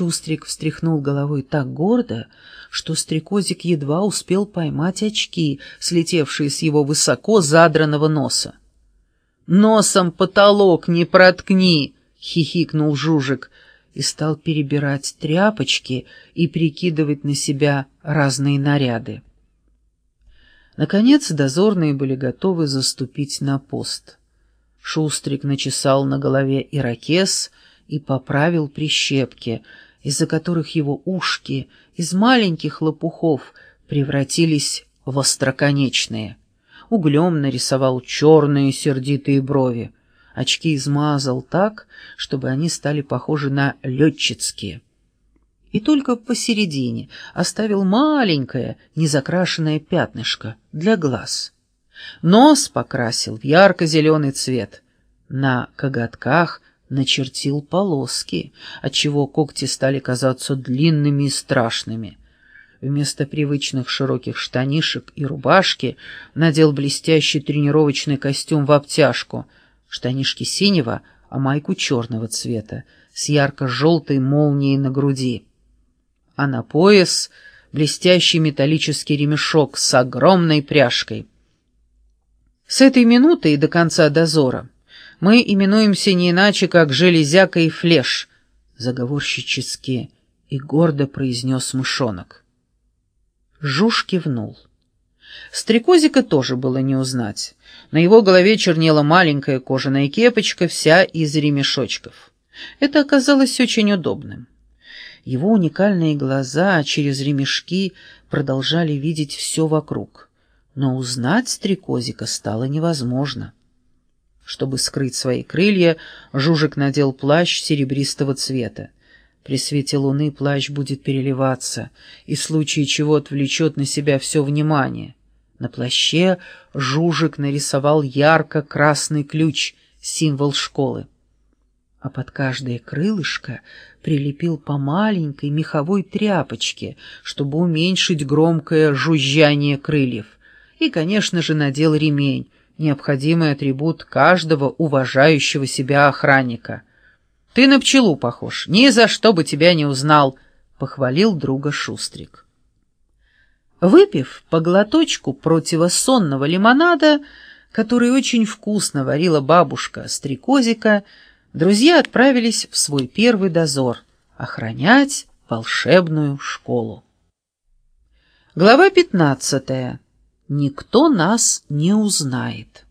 Шустрик встряхнул головой так гордо, что стрекозик едва успел поймать очки, слетевшие с его высоко задранного носа. «Носом потолок не проткни!» — хихикнул Жужик и стал перебирать тряпочки и прикидывать на себя разные наряды. Наконец дозорные были готовы заступить на пост. Шустрик начесал на голове ирокез и поправил прищепки, из-за которых его ушки из маленьких лопухов превратились в остроконечные. Углем нарисовал черные сердитые брови. Очки измазал так, чтобы они стали похожи на летчицкие. И только посередине оставил маленькое, незакрашенное пятнышко для глаз. Нос покрасил в ярко-зеленый цвет. На коготках начертил полоски, отчего когти стали казаться длинными и страшными. Вместо привычных широких штанишек и рубашки надел блестящий тренировочный костюм в обтяжку, штанишки синего, а майку черного цвета, с ярко-желтой молнией на груди. А на пояс блестящий металлический ремешок с огромной пряжкой. С этой минуты и до конца дозора мы именуемся не иначе, как Железяка и Флеш, заговорщически и гордо произнес мышонок. Жуж кивнул. Стрекозика тоже было не узнать. На его голове чернела маленькая кожаная кепочка, вся из ремешочков. Это оказалось очень удобным. Его уникальные глаза через ремешки продолжали видеть все вокруг. Но узнать стрекозика стало невозможно. Чтобы скрыть свои крылья, Жужик надел плащ серебристого цвета. При свете луны плащ будет переливаться, и в случае чего отвлечет на себя все внимание. На плаще Жужик нарисовал ярко-красный ключ, символ школы. А под каждое крылышко прилепил по маленькой меховой тряпочке, чтобы уменьшить громкое жужжание крыльев. И, конечно же, надел ремень, необходимый атрибут каждого уважающего себя охранника. «Ты на пчелу похож, ни за что бы тебя не узнал», — похвалил друга Шустрик. Выпив по глоточку противосонного лимонада, который очень вкусно варила бабушка Стрекозика, друзья отправились в свой первый дозор — охранять волшебную школу. Глава пятнадцатая никто нас не узнает.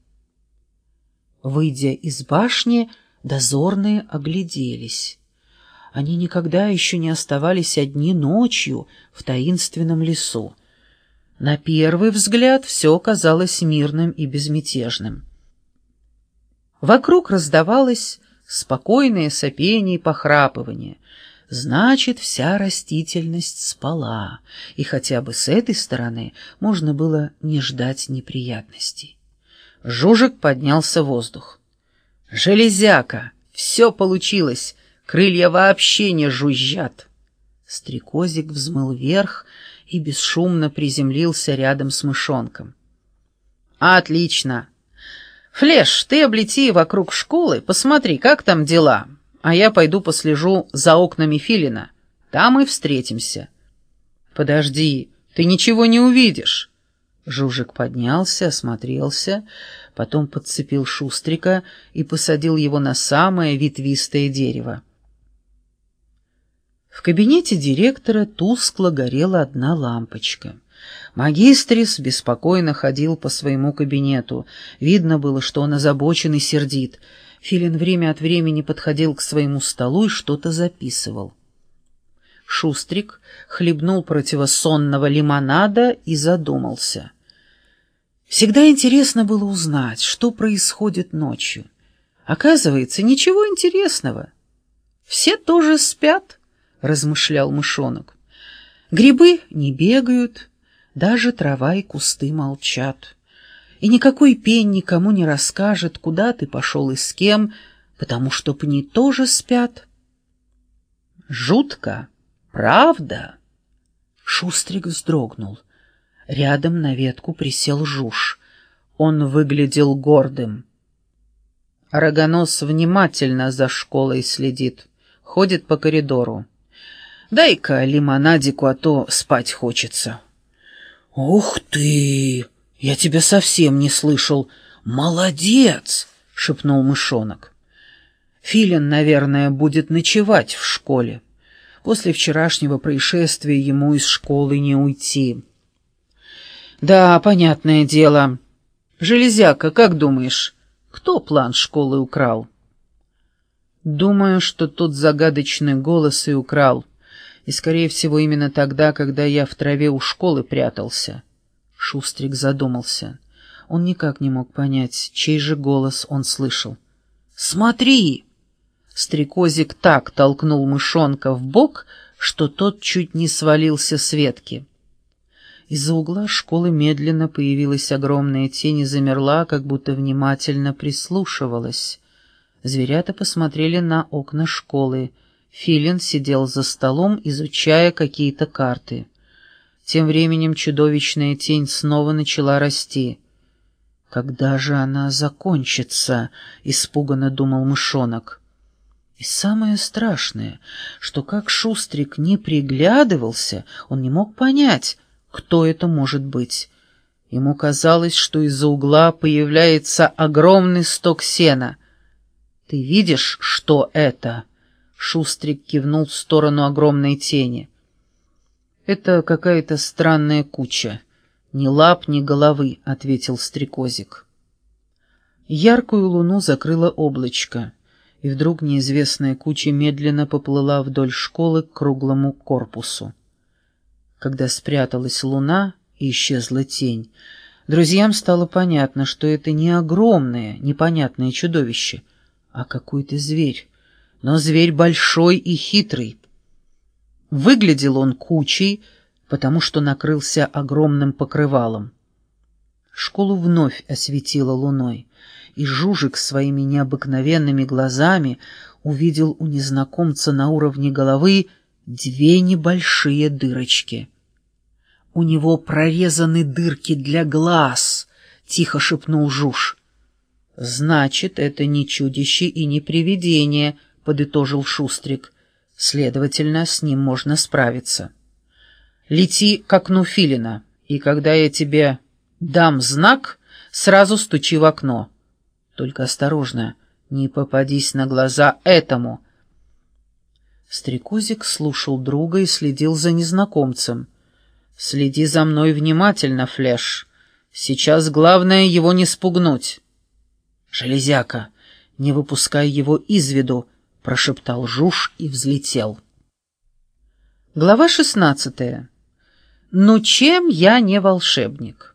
Выйдя из башни, дозорные огляделись. Они никогда еще не оставались одни ночью в таинственном лесу. На первый взгляд все казалось мирным и безмятежным. Вокруг раздавалось спокойное сопение и похрапывание — Значит, вся растительность спала, и хотя бы с этой стороны можно было не ждать неприятностей. Жужик поднялся в воздух. «Железяка! Все получилось! Крылья вообще не жужжат!» Стрекозик взмыл вверх и бесшумно приземлился рядом с мышонком. «Отлично! Флеш, ты облети вокруг школы, посмотри, как там дела а я пойду послежу за окнами Филина. Там и встретимся». «Подожди, ты ничего не увидишь». Жужик поднялся, осмотрелся, потом подцепил Шустрика и посадил его на самое ветвистое дерево. В кабинете директора тускло горела одна лампочка. Магистрис беспокойно ходил по своему кабинету. Видно было, что он озабочен и сердит — Филин время от времени подходил к своему столу и что-то записывал. Шустрик хлебнул противосонного лимонада и задумался. Всегда интересно было узнать, что происходит ночью. Оказывается, ничего интересного. Все тоже спят, размышлял мышонок. Грибы не бегают, даже трава и кусты молчат и никакой пень никому не расскажет, куда ты пошел и с кем, потому что пни тоже спят. Жутко, правда? Шустрик вздрогнул. Рядом на ветку присел жуж. Он выглядел гордым. Рогонос внимательно за школой следит, ходит по коридору. Дай-ка лимонадику, а то спать хочется». «Ух ты! Я тебя совсем не слышал. Молодец!» — шепнул мышонок. «Филин, наверное, будет ночевать в школе. После вчерашнего происшествия ему из школы не уйти». «Да, понятное дело. Железяка, как думаешь, кто план школы украл?» «Думаю, что тот загадочный голос и украл. И, скорее всего, именно тогда, когда я в траве у школы прятался». Шустрик задумался. Он никак не мог понять, чей же голос он слышал. «Смотри!» Стрекозик так толкнул мышонка в бок, что тот чуть не свалился с ветки. Из-за угла школы медленно появилась огромная тень и замерла, как будто внимательно прислушивалась. Зверята посмотрели на окна школы. Филин сидел за столом, изучая какие-то карты. Тем временем чудовищная тень снова начала расти. «Когда же она закончится?» — испуганно думал мышонок. И самое страшное, что как Шустрик не приглядывался, он не мог понять, кто это может быть. Ему казалось, что из-за угла появляется огромный сток сена. «Ты видишь, что это?» Шустрик кивнул в сторону огромной тени. «Это какая-то странная куча. Ни лап, ни головы», — ответил стрекозик. Яркую луну закрыло облачко, и вдруг неизвестная куча медленно поплыла вдоль школы к круглому корпусу. Когда спряталась луна и исчезла тень, друзьям стало понятно, что это не огромное, непонятное чудовище, а какой-то зверь, но зверь большой и хитрый. Выглядел он кучей, потому что накрылся огромным покрывалом. Школу вновь осветила луной, и Жужик своими необыкновенными глазами увидел у незнакомца на уровне головы две небольшие дырочки. «У него прорезаны дырки для глаз», — тихо шепнул Жуж. «Значит, это не чудище и не привидение», — подытожил Шустрик. «Следовательно, с ним можно справиться. Лети к окну Филина, и когда я тебе дам знак, сразу стучи в окно. Только осторожно, не попадись на глаза этому». Стрекозик слушал друга и следил за незнакомцем. «Следи за мной внимательно, Флеш. Сейчас главное его не спугнуть». «Железяка, не выпускай его из виду», — прошептал Жуж и взлетел. Глава шестнадцатая. «Ну чем я не волшебник?»